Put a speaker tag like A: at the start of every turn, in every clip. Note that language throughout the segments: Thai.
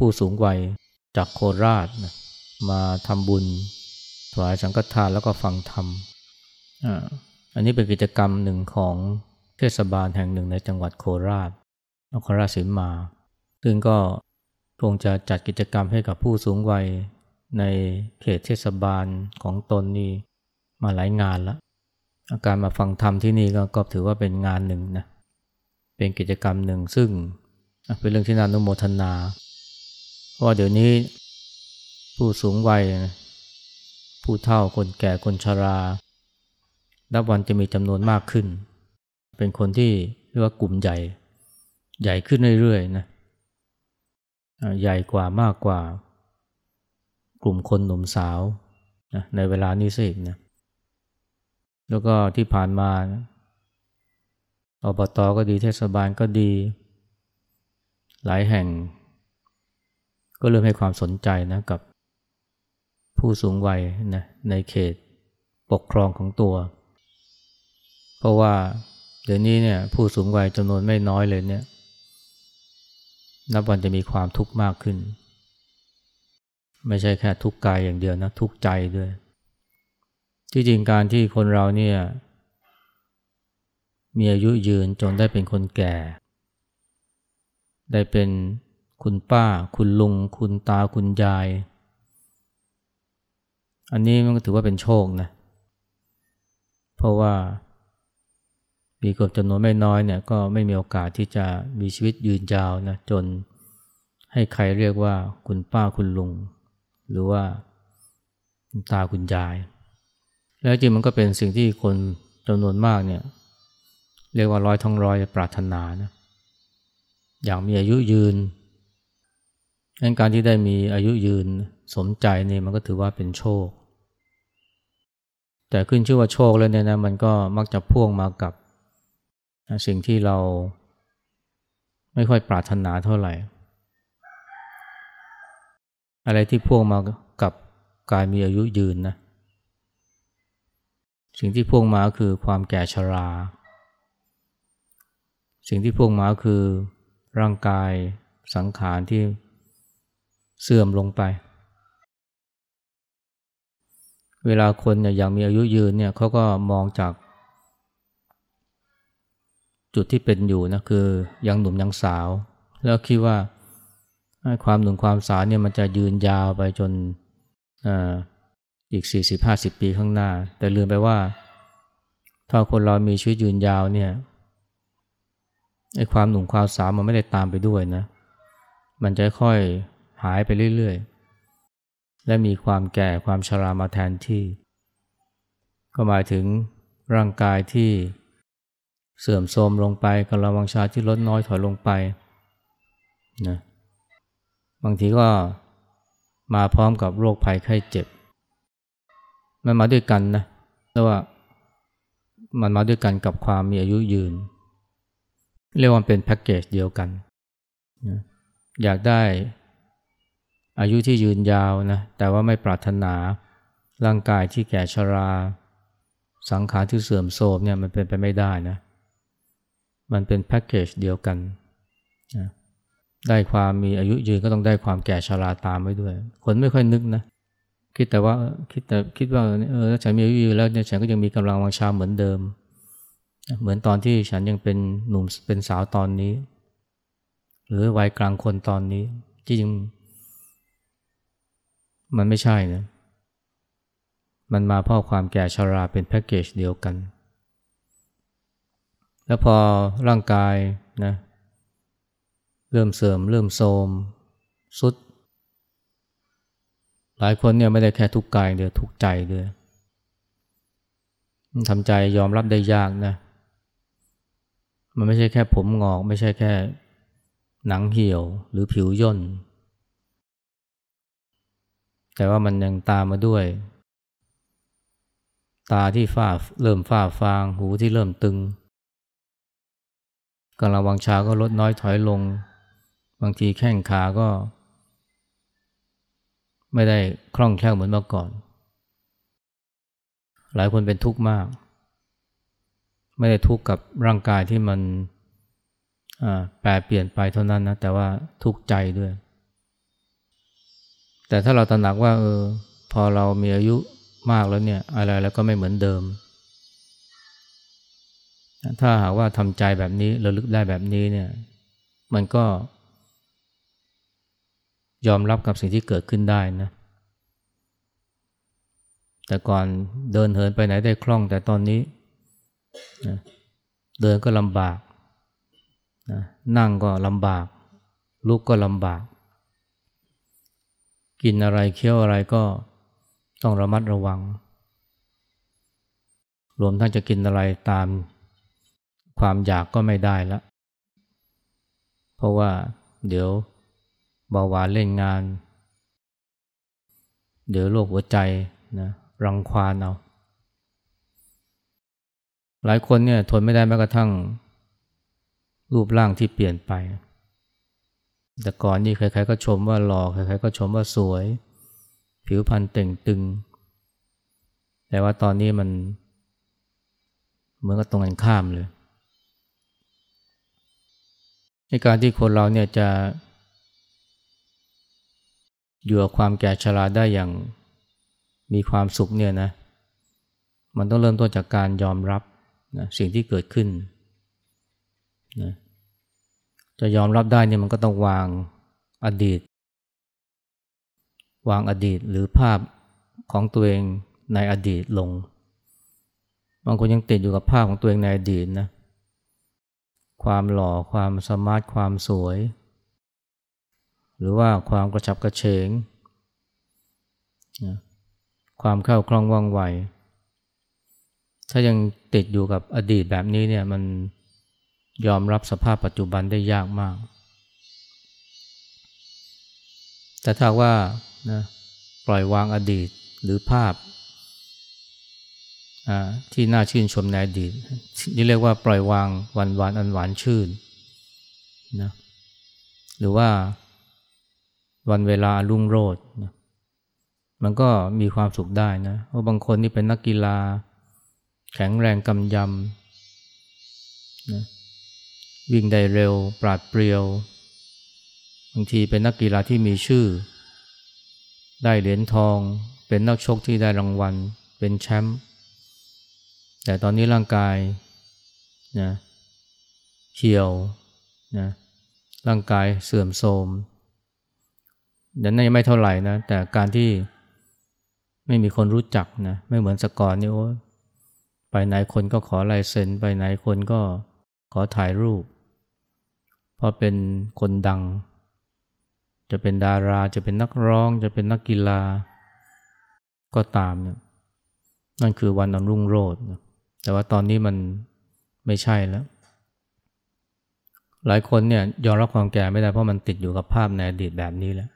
A: ผู้สูงวัยจากโคราชนะมาทำบุญถวายสังฆทานแล้วก็ฟังธรรมอันนี้เป็นกิจกรรมหนึ่งของเทศบาลแห่งหนึ่งในจังหวัดโคราชนครราชสีมา ซึ่งก็คงจะจัดกิจกรรมให้กับผู้สูงวัยในเขตเทศบาลของตนนี่มาหลายงานแล้วการมาฟังธรรมที่นี่ก็ก็ถือว่าเป็นงานหนึ่งนะ เป็นกิจกรรมหนึ่งซึ่งเป็นเรื่องที่น่านุโมทนา ว่าเดี๋ยวนี้ผู้สูงวัยผู้เฒ่าคนแก่คนชรานับวันจะมีจำนวนมากขึ้น เป็นคนที่เรียกว่ากลุ่มใหญ่ ใหญ่ขึ้นเรื่อยๆนะใหญ่กว่ามากกว่า กลุ่มคนหนุ่มสาวนะในเวลานี้สินะแล้วก็ที่ผ่านมาอบตก็ดีเทศบาลก็ดี หลายแห่ง ก็เริ่มให้ความสนใจนะกับผู้สูงวัยนะในเขตปกครองของตัว เพราะว่าเดี๋ยวนี้เนี่ยผู้สูงวัยจำนวนไม่น้อยเลยเนี่ยนับวันจะมีความทุกข์มากขึ้น ไม่ใช่แค่ทุกข์กายอย่างเดียวนะทุกข์ใจด้วย ที่จริงการที่คนเราเนี่ยมีอายุยืนจนได้เป็นคนแก่ ได้เป็น คุณป้า คุณลุง คุณตาคุณยาย อันนี้มันก็ถือว่าเป็นโชคนะ เพราะว่ามีคนจำนวนไม่น้อยเนี่ยก็ไม่มีโอกาสที่จะมีชีวิตยืนยาวนะจนให้ใครเรียกว่าคุณป้าคุณลุง หรือว่าคุณตาคุณยาย แล้วจริงมันก็เป็นสิ่งที่คนจำนวนมากเนี่ยเรียกว่าร้อยทั้งร้อยปรารถนานะ อย่างมีอายุยืน ดังการที่ได้มีอายุยืนสมใจนี่มันก็ถือว่าเป็นโชค แต่ขึ้นชื่อว่าโชคแล้วเนี่ยนะมันก็มักจะพ่วงมากับสิ่งที่เราไม่ค่อยปรารถนาเท่าไหร่ อะไรที่พ่วงมากับการมีอายุยืนนะ สิ่งที่พ่วงมาคือความแก่ชรา สิ่งที่พ่วงมาคือร่างกายสังขารที่ เสื่อมลงไป เวลาคนเนี่ยอยากมีอายุยืนเนี่ยเขาก็มองจาก จุดที่เป็นอยู่นะคือยังหนุ่มยังสาว แล้วคิดว่าความหนุ่มความสาวเนี่ยมันจะยืนยาวไปจนอีก 40-50 ปีข้างหน้า แต่ลืมไปว่า ถ้าคนเรามีชีวิตยืนยาวเนี่ยไอ้ความหนุ่มความสาวมันไม่ได้ตามไปด้วยนะ มันจะค่อย หายไปเรื่อยๆ และมีความแก่ความชรามาแทนที่ ก็หมายถึงร่างกายที่เสื่อมโทรมลงไปกำลังวังชาที่ลดน้อยถอยลงไปนะบางทีก็มาพร้อมกับโรคภัยไข้เจ็บ มันมาด้วยกันนะแต่ว่ามันมาด้วยกันกับความมีอายุยืน เรียกว่าเป็นแพ็กเกจเดียวกันอยากได้ อายุที่ยืนยาวนะแต่ว่าไม่ปรารถนาร่างกายที่แก่ชรา สังขารที่เสื่อมโทรมเนี่ยมันเป็นไปไม่ได้นะมันเป็นแพ็กเกจเดียวกันนะได้ความมีอายุยืนก็ต้องได้ความแก่ชราตามไว้ด้วย คนไม่ค่อยนึกนะคิดแต่ว่าคิดแต่คิดว่าเออฉันมีอายุยืนแล้วเนี่ยฉันก็ยังมีกำลังวังชาเหมือนเดิม เหมือนตอนที่ฉันยังเป็นหนุ่มเป็นสาวตอนนี้ หรือวัยกลางคนตอนนี้ที่จริง มันไม่ใช่นะ มันมาเพราะความแก่ชาราเป็นแพ็กเกจเดียวกัน แล้วพอร่างกายนะเริ่มเสริมเริ่มโทมสุด หลายคนเนี่ยไม่ได้แค่ทุกกายเดียวทุกใจด้วยทำใจยอมรับได้ยากนะ มันไม่ใช่แค่ผมงอก ไม่ใช่แค่หนังเหี่ยวหรือผิวย่น แต่ว่ามันยังตามมาด้วย ตาที่ฝ้าเริ่มฝ้าฟาง หูที่เริ่มตึงกำลังวังชาก็ลดน้อยถอยลง บางทีแข้งขาก็ ไม่ได้คล่องแคล่วเหมือนเมื่อก่อน หลายคนเป็นทุกข์มาก ไม่ได้ทุกข์กับร่างกายที่มันแปลเปลี่ยนไปเท่านั้นนะ แต่ว่าทุกข์ใจด้วย แต่ถ้าเราตระหนักว่าเออพอเรามีอายุมากแล้วเนี่ยอะไรแล้วก็ไม่เหมือนเดิม ถ้าหากว่าทำใจแบบนี้ระลึกได้แบบนี้เนี่ยมันก็ ยอมรับกับสิ่งที่เกิดขึ้นได้นะ แต่ก่อนเดินเหินไปไหนได้คล่องแต่ตอนนี้นะเดินก็ลำบากนะนั่งก็ลำบาก ลุกก็ลำบาก กินอะไรเคี้ยวอะไรก็ต้องระมัดระวัง รวมทั้งจะกินอะไรตามความอยากก็ไม่ได้ละ เพราะว่าเดี๋ยวเบาหวานเล่นงาน เดี๋ยวโรคหัวใจนะรังควานเอา หลายคนเนี่ยทนไม่ได้แม้กระทั่ง รูปร่างที่เปลี่ยนไป แต่ก่อนนี่ใครๆก็ชมว่าหล่อใครๆก็ชมว่าสวย ผิวพรรณเต่งตึง แต่ว่าตอนนี้มันเหมือนกับตรงกันข้ามเลยในการที่คนเราเนี่ยจะอยู่กับความแก่ชราได้อย่างมีความสุขเนี่ยนะ มันต้องเริ่มต้นจากการยอมรับนะสิ่งที่เกิดขึ้นนะ จะยอมรับได้เนี่ยมันก็ต้องวางอดีต วางอดีตหรือภาพของตัวเองในอดีตลง บางคนยังติดอยู่กับภาพของตัวเองในอดีตนะ ความหล่อความสมาร์ทความสวย หรือว่าความกระฉับกระเฉงนะความเข้าคล่องว่องไว ถ้ายังติดอยู่กับอดีตแบบนี้เนี่ยมัน ยอมรับสภาพปัจจุบันได้ยากมาก แต่ถ้าว่านะปล่อยวางอดีตหรือภาพที่น่าชื่นชมในอดีตนี่เรียกว่าปล่อยวางวันวานอันหวานชื่นนะหรือว่าวันเวลารุ่งโรจนะมันก็มีความสุขได้นะเพราะบางคนนี่เป็นนักกีฬา แข็งแรงกำยำนะ วิ่งได้เร็ว ปราดเปรียว บางทีเป็นนักกีฬาที่มีชื่อ ได้เหรียญทอง เป็นนักชกที่ได้รางวัล เป็นแชมป์ แต่ตอนนี้ร่างกายนะเหี่ยวนะร่างกายเสื่อมโทรมนั้นยังไม่เท่าไหร่นะ แต่การที่ไม่มีคนรู้จักนะ ไม่เหมือนสกอร์นี่โอ้ไปไหนคนก็ขอลายเซ็น ไปไหนคนก็ ขอถ่ายรูป เพราะเป็นคนดัง จะเป็นดาราจะเป็นนักร้อง จะเป็นนักกีฬา ก็ตามเนี่ยนั่นคือวันอันรุ่งโรจน์แต่ว่าตอนนี้มันไม่ใช่แล้ว หลายคนเนี่ยยอมรับความแก่ไม่ได้เพราะมันติดอยู่กับภาพในอดีตแบบนี้แล้ว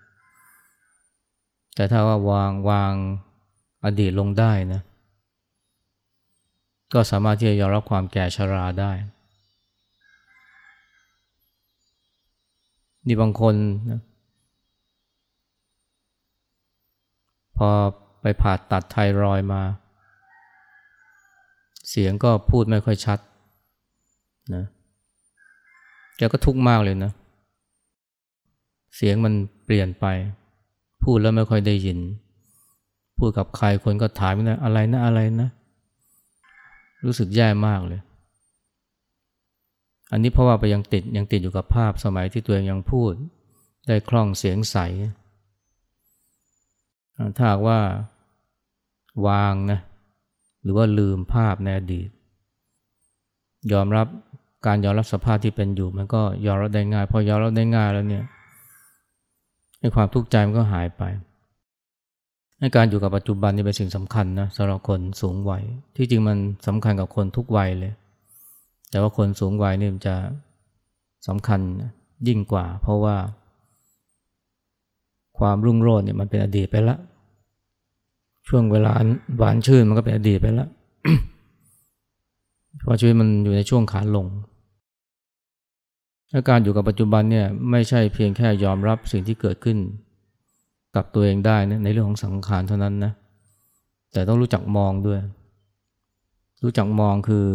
A: แต่ถ้าว่าวางวางอดีตลงได้นะ ก็สามารถที่จะยอมรับความแก่ชราได้ นี่บางคนนะพอไปผ่าตัดไทรอยมา เสียงก็พูดไม่ค่อยชัดนะแกก็ทุกข์มากเลยนะ เสียงมันเปลี่ยนไป พูดแล้วไม่ค่อยได้ยิน พูดกับใครคนก็ถามนะอะไรนะอะไรนะ รู้สึกแย่มากเลย อันนี้เพราะว่าไปยังติดยังติดอยู่กับภาพสมัยที่ตัวเองยังพูด ได้คล่องเสียงใส ถ้าว่าวางนะหรือว่าลืมภาพในอดีต ยอมรับการยอมรับสภาพที่เป็นอยู่ มันก็ยอมรับได้ง่าย พอยอมรับได้ง่ายแล้วเนี่ยให้ความทุกข์ใจมันก็หายไปให้การอยู่กับปัจจุบันนี่เป็นสิ่งสำคัญนะสำหรับคนสูงวัยที่จริงมันสำคัญกับคนทุกวัยเลย แต่ว่าคนสูงวัยนี่มันจะสำคัญยิ่งกว่า เพราะว่า ความรุ่งโรจน์เนี่ยมันเป็นอดีตไปแล้วช่วงเวลาหวานชื่นมันก็เป็นอดีตไปแล้วเพราะชีวิตมันอยู่ในช่วงขาลงและการอยู่กับปัจจุบันเนี่ยไม่ใช่เพียงแค่ยอมรับสิ่งที่เกิดขึ้น กับตัวเองได้นะในเรื่องของสังขารเท่านั้นนะแต่ต้องรู้จักมองด้วย รู้จักมองคือ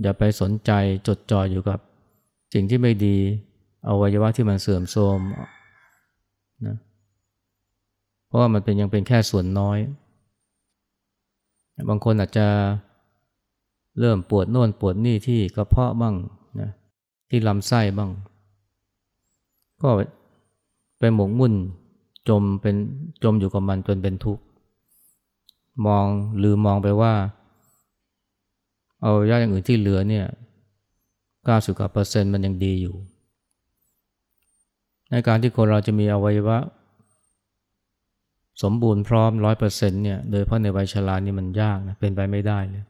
A: อย่าไปสนใจจดจ่ออยู่กับสิ่งที่ไม่ดีอวัยวะที่มันเสื่อมโทรมนะเพราะว่ามันเป็นยังเป็นแค่ส่วนน้อย บางคนอาจจะเริ่มปวดโน่นปวดนี่ที่กระเพาะบ้างนะที่ลำไส้บ้าง ก็ไปหมกมุ่นจมเป็นจมอยู่กับมันจนเป็นทุกข์มองหรือมองไปว่า เอายาอย่างอื่นที่เหลือเนี่ย90กว่าเปอร์เซ็นต์มันยังดีอยู่ ในการที่คนเราจะมีอวัยวะ สมบูรณ์พร้อมร้อยเปอร์เซ็นต์เนี่ย โดยเพราะในวัยชรานี่มันยากนะ เป็นไปไม่ได้เลย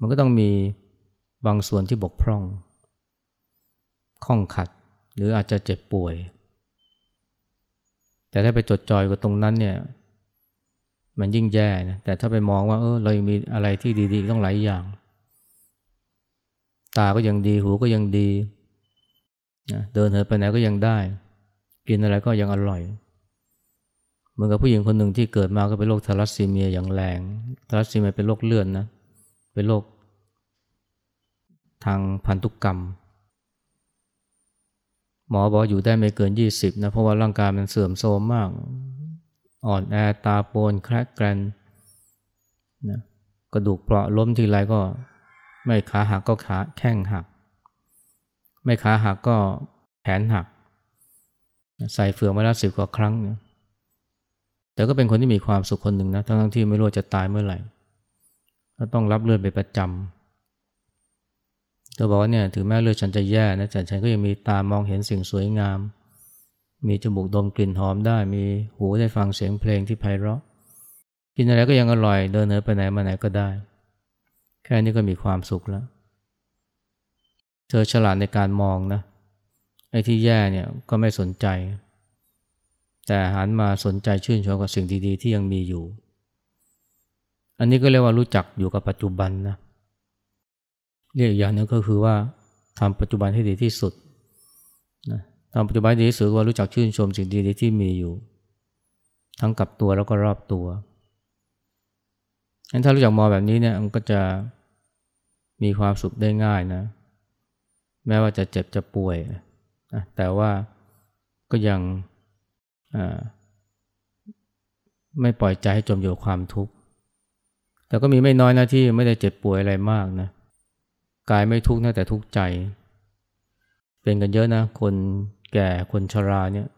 A: มันก็ต้องมีบางส่วนที่บกพร่อง ข้องขัด หรืออาจจะเจ็บป่วย แต่ถ้าไปจดจ่อยกับตรงนั้นเนี่ย มันยิ่งแย่นะ แต่ถ้าไปมองว่า เออ เรายังมีอะไรที่ดีๆ ต้องหลายอย่าง ตาก็ยังดีหูก็ยังดีนะเดินเหินไปไหนก็ยังได้ กินอะไรก็ยังอร่อยเหมือนกับผู้หญิงคนหนึ่งที่เกิดมาก็เป็นโรคทารัสซีเมียอย่างแรงทารัสซีเมียเป็นโรคเลือดนนะเป็นโรคทางพันธุกกรรม หมอบอกอยู่ได้ไม่เกิน 20นะเพราะว่าร่างกายมันเสื่อมโทรมมาก อ่อนแอตาโปนแครกแกรนนะกระดูกเปราะล้มทีไรก็ ไม่ขาหักก็ขาแข้งหัก ไม่ขาหักก็แขนหัก ใส่เฟืองมาแล้วสิบกว่าครั้งเนี่ยแต่ก็เป็นคนที่มีความสุขคนหนึ่งนะทั้งที่ไม่รู้จะตายเมื่อไหร่ก็ต้องรับเลือดไปประจำเธอบอกว่าเนี่ยถึงแม้เลือดฉันจะแย่นะแต่ฉันก็ยังมีตามองเห็นสิ่งสวยงาม มีจมูกดมกลิ่นหอมได้ มีหูได้ฟังเสียงเพลงที่ไพเราะ กินอะไรก็ยังอร่อย เดินเหินไปไหนมาไหนก็ได้ แค่นี้ก็มีความสุขแล้ว เธอฉลาดในการมองนะไอ้ที่แย่เนี่ยก็ไม่สนใจ แต่หันมาสนใจชื่นชมกับสิ่งดีๆ ที่ยังมีอยู่ อันนี้ก็เรียกว่ารู้จักอยู่กับปัจจุบันนะเรียกอย่างนึงก็คือว่าทำปัจจุบันให้ดีที่สุดนะทำปัจจุบันดีที่สุดว่ารู้จักชื่นชมสิ่งดีๆที่มีอยู่ ทั้งกับตัวแล้วก็รอบตัว งั้นถ้ารู้จักมองแบบนี้เนี่ยมันก็จะมีความสุขได้ง่ายนะ แม้ว่าจะเจ็บจะป่วยนะแต่ว่าก็ยังไม่ปล่อยใจให้จมอยู่กับความทุกข์ แต่ก็มีไม่น้อยนะที่ไม่ได้เจ็บป่วยอะไรมากนะ กายไม่ทุกข์นะแต่ทุกข์ใจ เป็นกันเยอะนะ คนแก่คนชราเนี่ย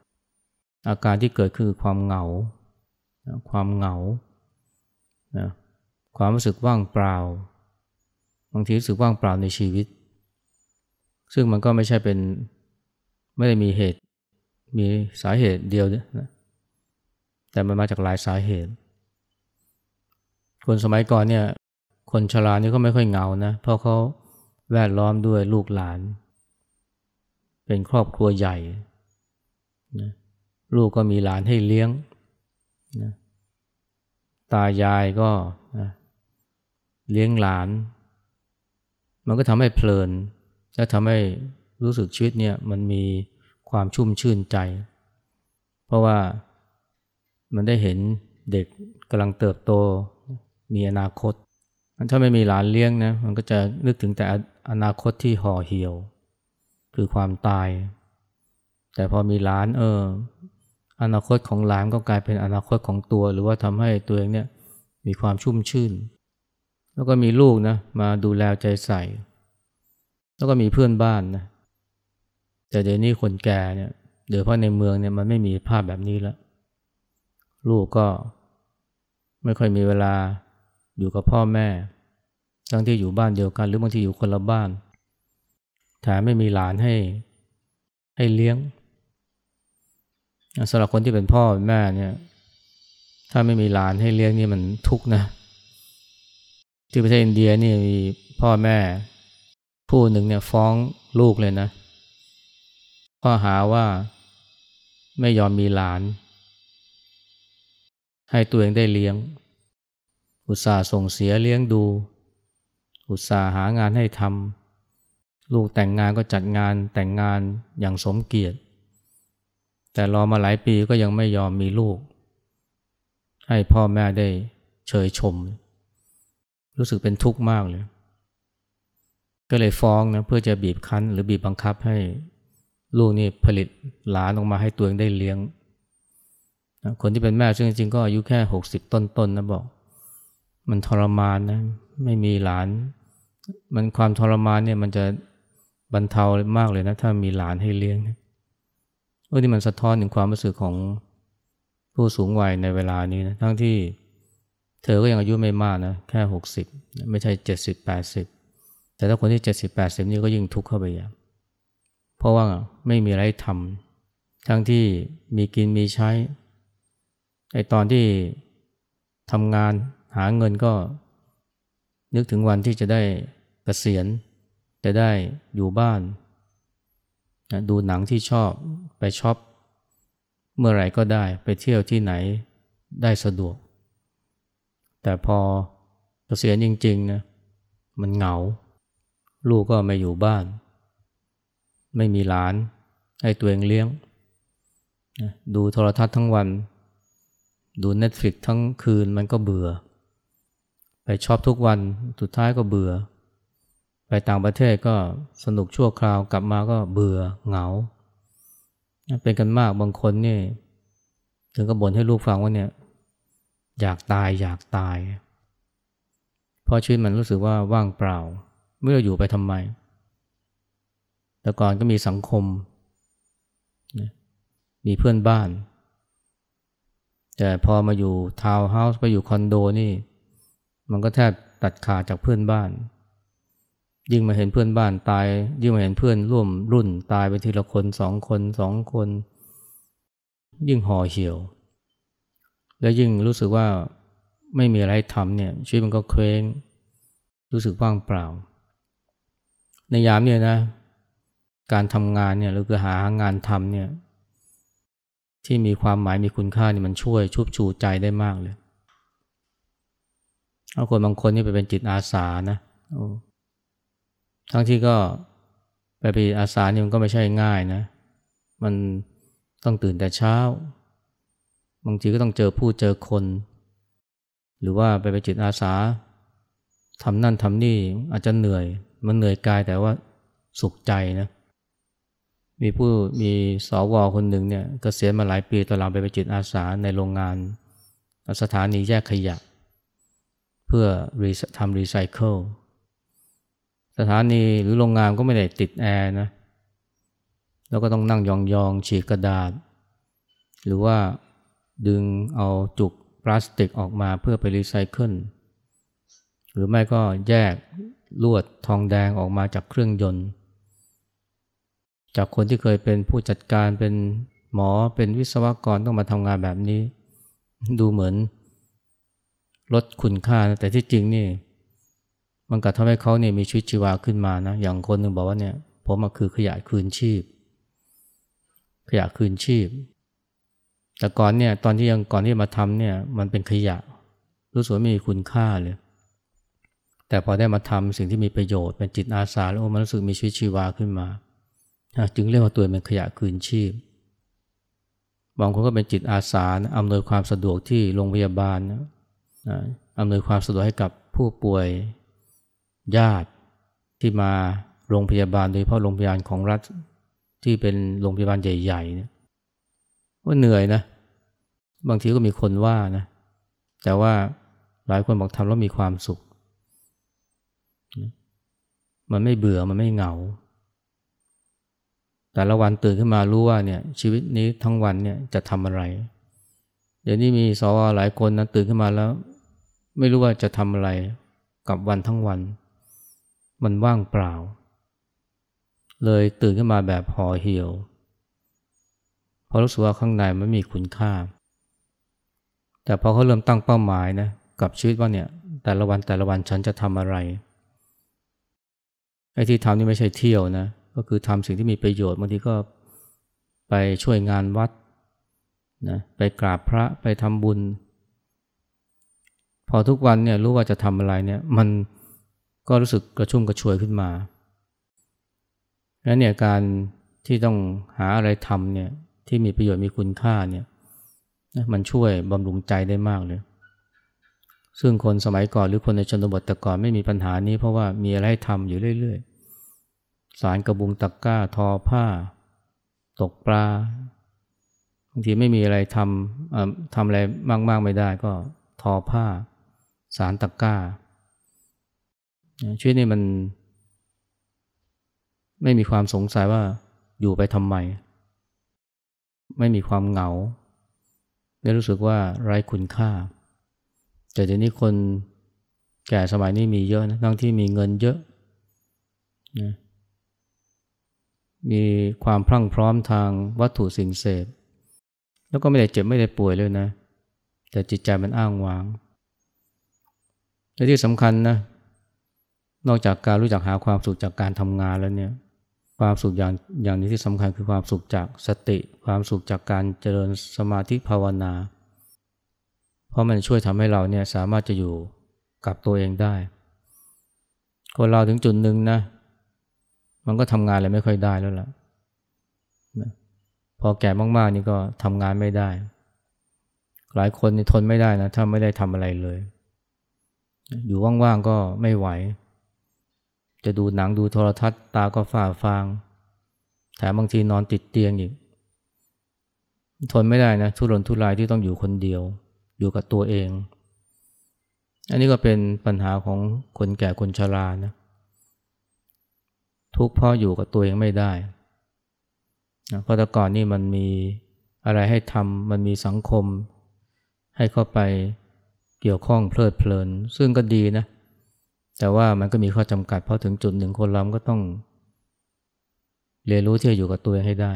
A: อาการที่เกิดคือความเหงา ความเหงานะ ความรู้สึกว่างเปล่า บางทีรู้สึกว่างเปล่าในชีวิต ซึ่งมันก็ไม่ใช่เป็นไม่ได้มีเหตุ มีสาเหตุเดียวนะแต่มันมาจากหลายสาเหตุ คนสมัยก่อนเนี่ยคนชรานี่ก็ไม่ค่อยเหงานะเพราะเขาแวดล้อมด้วยลูกหลาน เป็นครอบครัวใหญ่นะลูกก็มีหลานให้เลี้ยงนะตายายก็ เลี้ยงหลาน มันก็ทำให้เพลิน และทำให้รู้สึกชีวิตเนี่ยมันมีความชุ่มชื่นใจ เพราะว่ามันได้เห็นเด็กกำลังเติบโตมีอนาคต ถ้าไม่มีหลานเลี้ยงนะมันก็จะนึกถึงแต่อนาคตที่ห่อเหี่ยว คือความตาย แต่พอมีหลานเอออนาคตของหลานก็กลายเป็นอนาคตของตัว หรือว่าทำให้ตัวเองเนี่ยมีความชุ่มชื่น แล้วก็มีลูกนะมาดูแลใจใส่ แล้วก็มีเพื่อนบ้านนะแต่เดี๋ยวนี้คนแก่เนี่ยโดยเพราะในเมืองเนี่ยมันไม่มีภาพแบบนี้แล้วลูกก็ไม่ค่อยมีเวลาอยู่กับพ่อแม่ ทั้งที่อยู่บ้านเดียวกัน หรือบางทีอยู่คนละบ้านแถมไม่มีหลานให้ให้เลี้ยงสำหรับคนที่เป็นพ่อเป็นแม่เนี่ย ถ้าไม่มีหลานให้เลี้ยงนี่มันทุกข์นะ ที่ประเทศอินเดียนี่มีพ่อแม่ผู้หนึ่งเนี่ยฟ้องลูกเลยนะข้อหาว่าไม่ยอมมีหลาน ให้ตัวเองได้เลี้ยง อุตส่าห์ส่งเสียเลี้ยงดู อุตส่าห์หางานให้ทำลูกแต่งงานก็จัดงานแต่งงานอย่างสมเกียรติ แต่รอมาหลายปีก็ยังไม่ยอมมีลูก ให้พ่อแม่ได้เชยชม รู้สึกเป็นทุกข์มากเลย ก็เลยฟ้องนะเพื่อจะบีบคั้น หรือบีบบังคับให้ลูกนี่ผลิตหลานออกมาให้ตัวเองได้เลี้ยงคนที่เป็นแม่ซึ่งจริงๆก็อายุแค่หกสิบต้นๆนนะบอก มันทรมานนะไม่มีหลาน มันความทรมานเนี่ยมันจะบรรเทามากเลยนะ ถ้ามีหลานให้เลี้ยงเออที่มันสะท้อนถึงความรู้สึกของผู้สูงวัยในเวลานี้นะทั้งที่ เธอก็ยังอายุไม่มากนะแค่หกสิบไม่ใช่เจ็ดสิบแปดสิบแต่ถ้าคนที่เจ็ดสิบแปดสิบนี่ก็ยิ่งทุกข์เข้าไปอย่างเพราะว่าไม่มีอะไรทำทั้งที่มีกินมีใช้ไอตอนที่ทำงานหาเงินก็ นึกถึงวันที่จะได้เกษียณจะได้อยู่บ้าน ดูหนังที่ชอบไปช็อป เมื่อไหร่ก็ได้ไปเที่ยวที่ไหนได้สะดวก แต่พอเกษียณจริงๆนะมันเหงา ลูกก็ไม่อยู่บ้าน ไม่มีหลานให้ตัวเองเลี้ยง ดูโทรทัศน์ทั้งวัน ดู Netflix ทั้งคืนมันก็เบื่อ ไปชอบทุกวันสุดท้ายก็เบื่อ ไปต่างประเทศก็สนุกชั่วคราวกลับมาก็เบื่อเหงา เป็นกันมากบางคนนี่ถึงก็บ่นให้ลูกฟังว่าเนี่ย อยากตายอยากตาย เพราะชีวิตมันรู้สึกว่าว่างเปล่า เมื่ออยู่ไปทำไม แต่ก่อนก็มีสังคม มีเพื่อนบ้าน แต่พอมาอยู่ทาวน์เฮาส์ไปอยู่คอนโดนี่ มันก็แทบตัดขาดจากเพื่อนบ้าน ยิ่งมาเห็นเพื่อนบ้านตาย ยิ่งมาเห็นเพื่อนร่วมรุ่นตายไปทีละคนสองคนสองคน ยิ่งห่อเหี่ยว แล้วยิ่งรู้สึกว่าไม่มีอะไรทำเนี่ยชีวิตมันก็เคว้ง รู้สึกว่างเปล่า ในยามเนี่ยนะ การทำงานเนี่ยหรือคือหางานทำเนี่ย ที่มีความหมายมีคุณค่านี่มันช่วย ชุบชูใจได้มากเลยเอาคนบางคนนี่ไปเป็นจิตอาสานะทั้งที่ก็ไปเป็นอาสานี่มันก็ไม่ใช่ง่ายนะ มันต้องตื่นแต่เช้า บางทีก็ต้องเจอผู้เจอคน หรือว่าไปเป็นจิตอาสาทำนั่นทำนี่อาจจะเหนื่อย มันเหนื่อยกายแต่ว่าสุขใจนะ มีผู้มีสวคนหนึ่งเนี่ยกเกษียณมาหลายปีตอนหลังไปเป็นจิตอาสาในโรงงานสถานีแยกขยะ เพื่อทำรีไซเคิลสถานีหรือโรงงานก็ไม่ได้ติดแอร์นะ แล้วก็ต้องนั่งยองๆฉีกกระดาษ หรือว่า ดึงเอาจุกพลาสติกออกมาเพื่อไปรีไซเคิลหรือไม่ก็แยกลวดทองแดงออกมาจากเครื่องยนต์ จากคนที่เคยเป็นผู้จัดการเป็นหมอเป็นวิศวกรต้องมาทำงานแบบนี้ ดูเหมือนลดคุณค่านะแต่ที่จริงนี่ มันก็ทำให้เขาเนี่ยมีชีวิตชีวาขึ้นมานะอย่างคนหนึ่งบอกว่าเนี่ยผมมาคือขยะคืนชีพ ขยะคืนชีพ แต่ก่อนเนี่ยตอนที่ยังก่อนที่มาทำเนี่ยมันเป็นขยะ รู้สึกไม่มีคุณค่าเลย แต่พอได้มาทำสิ่งที่มีประโยชน์เป็นจิตอาสาแล้วมันรู้สึกมีชีวิตชีวาขึ้นมา จึงเรียกว่าตัวเป็นขยะคืนชีพบางคนก็เป็นจิตอาสาอำนวยความสะดวกที่โรงพยาบาลอำนวยความสะดวกให้กับผู้ป่วยญาติที่มาโรงพยาบาลโดยเฉพาะโรงพยาบาลของรัฐที่เป็นโรงพยาบาลใหญ่ๆเนี่ยว่าเหนื่อยนะ บางทีก็มีคนว่านะ แต่ว่าหลายคนบอกทำแล้วมีความสุข มันไม่เบื่อมันไม่เหงา แต่ละวันตื่นขึ้นมารู้ว่าเนี่ยชีวิตนี้ทั้งวันเนี่ยจะทำอะไร เดี๋ยวนี้มีสวหลายคนนะตื่นขึ้นมาแล้ว ไม่รู้ว่าจะทำอะไรกับวันทั้งวัน มันว่างเปล่า เลยตื่นขึ้นมาแบบห่อเหี่ยวเพราะรู้สึกว่าข้างในมันมีคุณค่า แต่พอเขาเริ่มตั้งเป้าหมายนะกับชีวิตว่าเนี่ยแต่ละวันแต่ละวันฉันจะทำอะไรไอ้ที่ทำนี่ไม่ใช่เที่ยวนะก็คือทำสิ่งที่มีประโยชน์บางทีก็ไปช่วยงานวัดนะไปกราบพระไปทำบุญ พอทุกวันเนี่ยรู้ว่าจะทำอะไรเนี่ยมันก็รู้สึกกระชุ่มกระชวยขึ้นมาแล้วเนี่ยการที่ต้องหาอะไรทำเนี่ยที่มีประโยชน์มีคุณค่าเนี่ย มันช่วยบำรุงใจได้มากเลย ซึ่งคนสมัยก่อนหรือคนในชนบทแต่ก่อนไม่มีปัญหานี้เพราะว่ามีอะไรให้ทำอยู่เรื่อยๆ สารกระบุงตะกก้าทอผ้า ตกปลาบางทีไม่มีอะไรทำทำอะไรมาก ๆ ไม่ได้ก็ทอผ้า สารตะกก้าชีวิตนี้มัน ไม่มีความสงสัยว่าอยู่ไปทำไม ไม่มีความเหงา ได้รู้สึกว่าไร้คุณค่า แต่เดี๋ยวนี้คนแก่สมัยนี้มีเยอะนะทั้งที่มีเงินเยอะนะมีความพรั่งพร้อมทางวัตถุสิ่งเสพ แล้วก็ไม่ได้เจ็บไม่ได้ป่วยเลยนะ แต่จิตใจมันอ้างว้างและที่สำคัญนะนอกจากการรู้จักหาความสุขจากการทำงานแล้วเนี่ย ความสุขอย่างอย่างนี้ที่สำคัญคือความสุขจากสติ ความสุขจากการเจริญสมาธิภาวนา เพราะมันช่วยทำให้เราเนี่ยสามารถจะอยู่กับตัวเองได้ คนเราถึงจุดหนึ่งนะ มันก็ทำงานอะไรไม่ค่อยได้แล้วล่ะพอแก่มากๆนี่ก็ทำงานไม่ได้ หลายคนนี่ทนไม่ได้นะถ้าไม่ได้ทำอะไรเลย อยู่ว่างๆก็ไม่ไหว จะดูหนังดูโทรทัศน์ตาก็ฝ้าฟาง แถมบางทีนอนติดเตียงอีก ทนไม่ได้นะทุรนทุรายที่ต้องอยู่คนเดียว อยู่กับตัวเอง อันนี้ก็เป็นปัญหาของคนแก่คนชรานะทุกพ่ออยู่กับตัวเองไม่ได้นะเพราะแต่ก่อนนี่มันมีอะไรให้ทำมันมีสังคม ให้เข้าไปเกี่ยวข้องเพลิดเพลิน ซึ่งก็ดีนะ แต่ว่ามันก็มีข้อจำกัดเพราะถึงจุดหนึ่งคนเราก็ต้อง เรียนรู้ที่จะอยู่กับตัวเองให้ได้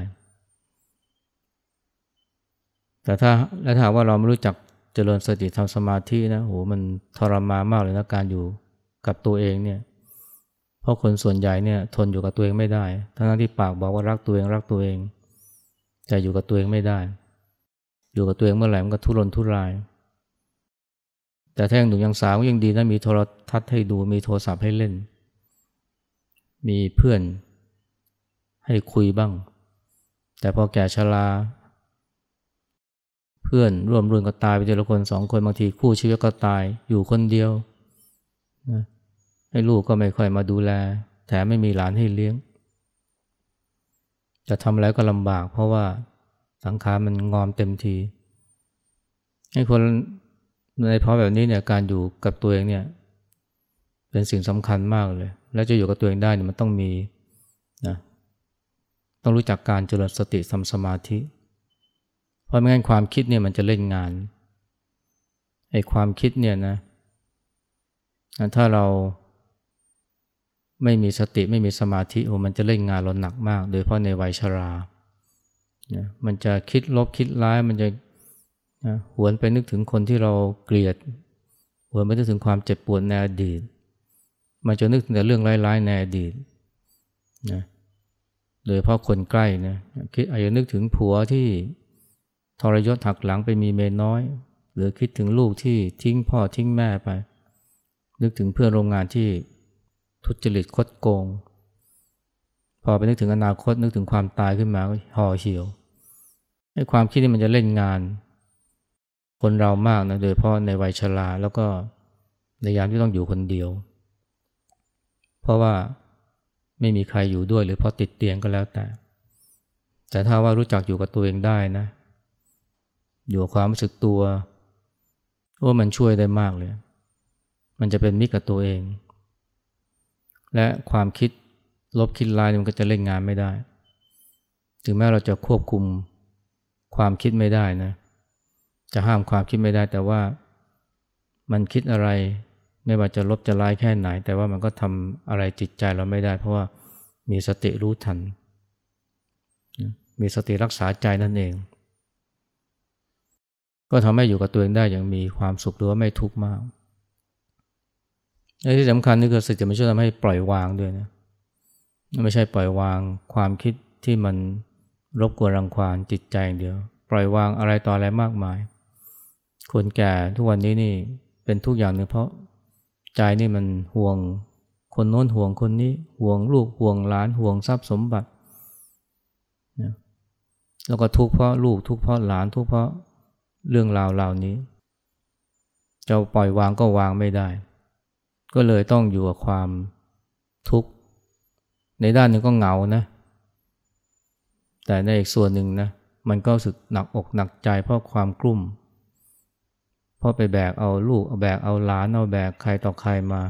A: แต่ถ้าและถ้าว่าเราไม่รู้จักเจริญสติทำสมาธินะโหมันทรมานมากเลยนะการอยู่กับตัวเองเนี่ยเพราะคนส่วนใหญ่เนี่ยทนอยู่กับตัวเองไม่ได้ ทั้งที่ปากบอกว่ารักตัวเองรักตัวเองแต่อยู่กับตัวเองไม่ได้ อยู่กับตัวเองเมื่อไหร่มันก็ทุรนทุราย แต่ถ้ายังหนุ่มยังสาวยังดีนะมีโทรทัศน์ให้ดูมีโทรศัพท์ให้เล่น มีเพื่อนให้คุยบ้าง แต่พอแก่ชราเพื่อนร่วมรุ่นก็ตายไปเจอละคนสองคนบางทีคู่ชีวิตก็ตายอยู่คนเดียวนะให้ลูกก็ไม่ค่อยมาดูแล แถมไม่มีหลานให้เลี้ยง จะทำอะไรก็ลำบากเพราะว่าสังขารมันงอมเต็มทีให้คน ในเพราะแบบนี้เนี่ยการอยู่กับตัวเองเนี่ยเป็นสิ่งสำคัญมากเลย แล้วจะอยู่กับตัวเองได้เนี่ยมันต้องมีนะต้องรู้จักการเจริญสติทำสมาธิ เพราะไม่งั้นความคิดเนี่ยมันจะเล่นงานไอ้ความคิดเนี่ยนะถ้าเราไม่มีสติไม่มีสมาธิโอ้มันจะเล่นงานเราหนักมาก โดยเพราะในวัยชรานะมันจะคิดลบคิดร้ายมันจะ นะหวนไปนึกถึงคนที่เราเกลียด หวนไปนึกถึงความเจ็บปวดในอดีตมันจะนึกถึงแต่เรื่องร้ายๆในอดีตนะโดยเพราะคนใกล้นะคิดอาจจะนึกถึงผัวที่ทรยศหักหลังไปมีเมนน้อย หรือคิดถึงลูกที่ทิ้งพ่อทิ้งแม่ไป นึกถึงเพื่อนโรงงานที่ทุจริตคดโกง พอไปนึกถึงอนาคตนึกถึงความตายขึ้นมาห่อเหี่ยวไอ้ความคิดนี่มันจะเล่นงาน คนเรามากนะโดยเพราะในวัยชราแล้วก็ในยามที่ต้องอยู่คนเดียว เพราะว่าไม่มีใครอยู่ด้วยหรือเพราะติดเตียงก็แล้วแต่ แต่ถ้าว่ารู้จักอยู่กับตัวเองได้นะ อยู่กับความรู้สึกตัวว่ามันช่วยได้มากเลย มันจะเป็นมิตรกับตัวเอง และความคิดลบคิดร้ายมันก็จะเล่นงานไม่ได้ ถึงแม้เราจะควบคุมความคิดไม่ได้นะ จะห้ามความคิดไม่ได้แต่ว่ามันคิดอะไร ไม่ว่าจะลบจะร้ายแค่ไหน แต่ว่ามันก็ทำอะไรจิตใจเราไม่ได้ เพราะว่ามีสติรู้ทัน มีสติรักษาใจนั่นเอง ก็ทำให้อยู่กับตัวเองได้อย่างมีความสุขหรือว่าไม่ทุกข์มากและที่สำคัญนี่คือสติมันช่วยทำให้ปล่อยวางด้วยนะไม่ใช่ปล่อยวางความคิดที่มันรบกวนรังควานจิตใจเดียว ปล่อยวางอะไรต่ออะไรมากมาย คนแก่ทุกวันนี้นี่เป็นทุกอย่างหนึ่งเพราะใจนี่มันห่วง คนโน้นห่วงคนนี้ห่วงลูกห่วงหลานห่วงทรัพย์สมบัตินะแล้วก็ทุกข์เพราะลูกทุกข์เพราะหลานทุกข์เพราะเรื่องราวเหล่านี้จะปล่อยวางก็วางไม่ได้ ก็เลยต้องอยู่กับความทุกข์ในด้านหนึ่งก็เหงานะ แต่ในอีกส่วนหนึ่งนะมันก็รู้สึกหนักอกหนักใจเพราะความกลุ้ม เพราะไปแบกเอาลูกเอาแบกเอาหลานเอาแบกใครต่อใครมา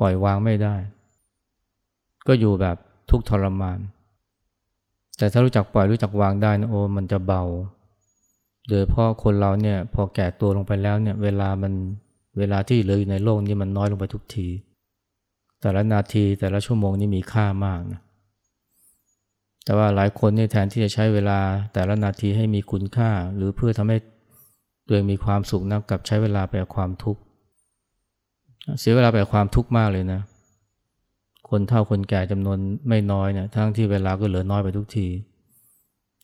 A: ปล่อยวางไม่ได้ ก็อยู่แบบทุกข์ทรมาน แต่ถ้ารู้จักปล่อยรู้จักวางได้นะโอ้มันจะเบา โดยเพราะคนเราเนี่ยพอแก่ตัวลงไปแล้วเนี่ยเวลามันเวลาที่เหลืออยู่ในโลกนี้มันน้อยลงไปทุกที แต่ละนาทีแต่ละชั่วโมงนี่มีค่ามากนะแต่ว่าหลายคนเนี่ยแทนที่จะใช้เวลาแต่ละนาทีให้มีคุณค่า หรือเพื่อทำให้ ตัวเองมีความสุขนะกับใช้เวลาไปกับความทุกข์เสียเวลาไปกับความทุกข์มากเลยนะ คนเฒ่าคนแก่จำนวนไม่น้อยเนี่ยทั้งที่เวลาก็เหลือน้อยไปทุกที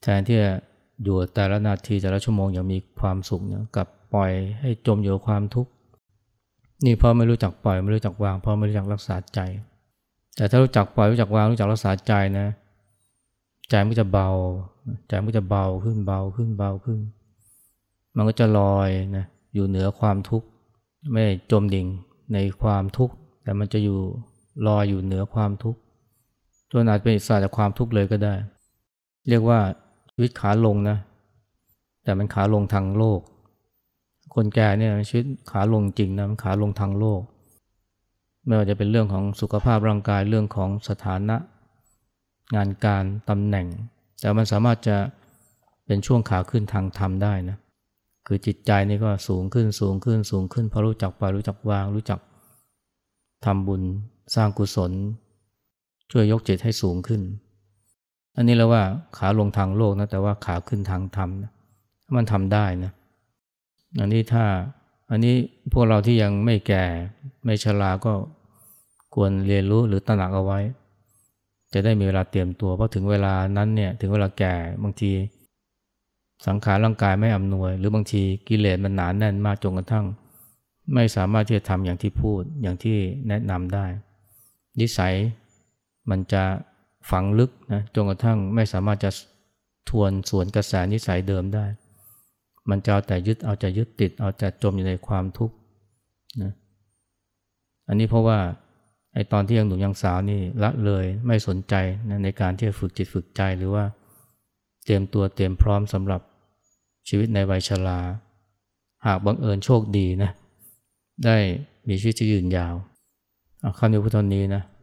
A: แทนที่จะอยู่แต่ละนาทีแต่ละชั่วโมงอย่างมีความสุขเนี่ยกับปล่อยให้จมอยู่กับความทุกข์นี่พราะไม่รู้จักปล่อยไม่รู้จักวางพราะไม่รู้จักรักษาใจ แต่ถ้ารู้จักปล่อยรู้จักวางรู้จักรักษาใจนะ ใจมันจะเบา ใจมันจะเบาขึ้นเบาขึ้นเบาขึ้น มันก็จะลอยนะอยู่เหนือความทุกข์ไม่จมดิ่งในความทุกข์แต่มันจะอยู่ลอยอยู่เหนือความทุกข์จนอาจเป็นอิสระจากความทุกข์เลยก็ได้ เรียกว่าชีวิตขาลงนะ แต่มันขาลงทางโลก คนแก่เนี่ยชีวิตขาลงจริงนะมันขาลงทางโลก ไม่ว่าจะเป็นเรื่องของสุขภาพร่างกายเรื่องของสถานะ งานการตำแหน่ง แต่มันสามารถจะเป็นช่วงขาขึ้นทางธรรมได้นะ คือจิตใจนี่ก็สูงขึ้นสูงขึ้นสูงขึ้นเพราะรู้จักปล่อยรู้จักวางรู้จักทำบุญสร้างกุศล ช่วยยกจิตให้สูงขึ้น อันนี้แล้วว่าขาลงทางโลกนะแต่ว่าขาขึ้นทางธรรมนะมันทำได้นะอันนี้ถ้าอันนี้พวกเราที่ยังไม่แก่ไม่ชราก็ควรเรียนรู้หรือตระหนักเอาไว้ จะได้มีเวลาเตรียมตัวเพราะถึงเวลานั้นเนี่ยถึงเวลาแก่บางที สังขารร่างกายไม่อำนวย หรือบางทีกิเลสมันหนานแน่นมากจนกระทั่ง ไม่สามารถที่จะทำอย่างที่พูดอย่างที่แนะนำได้ นิสัยมันจะฝังลึกนะจนกระทั่งไม่สามารถจะทวนสวนกระแสนิสัยเดิมได้ มันจะเอาแต่ยึดเอาแต่ยึดติด เอาแต่จมอยู่ในความทุกข์นะอันนี้เพราะว่าไอตอนที่ยังหนุ่มยังสาวนี่ละเลยไม่สนใจนะในการที่จะฝึกจิตฝึกใจหรือว่า เตรียมตัวเตรียมพร้อมสำหรับชีวิตในวัยชราหากบังเอิญโชคดีนะได้มีชีวิตที่ยืนยาวเอาคำนี้พุทธนี้นะ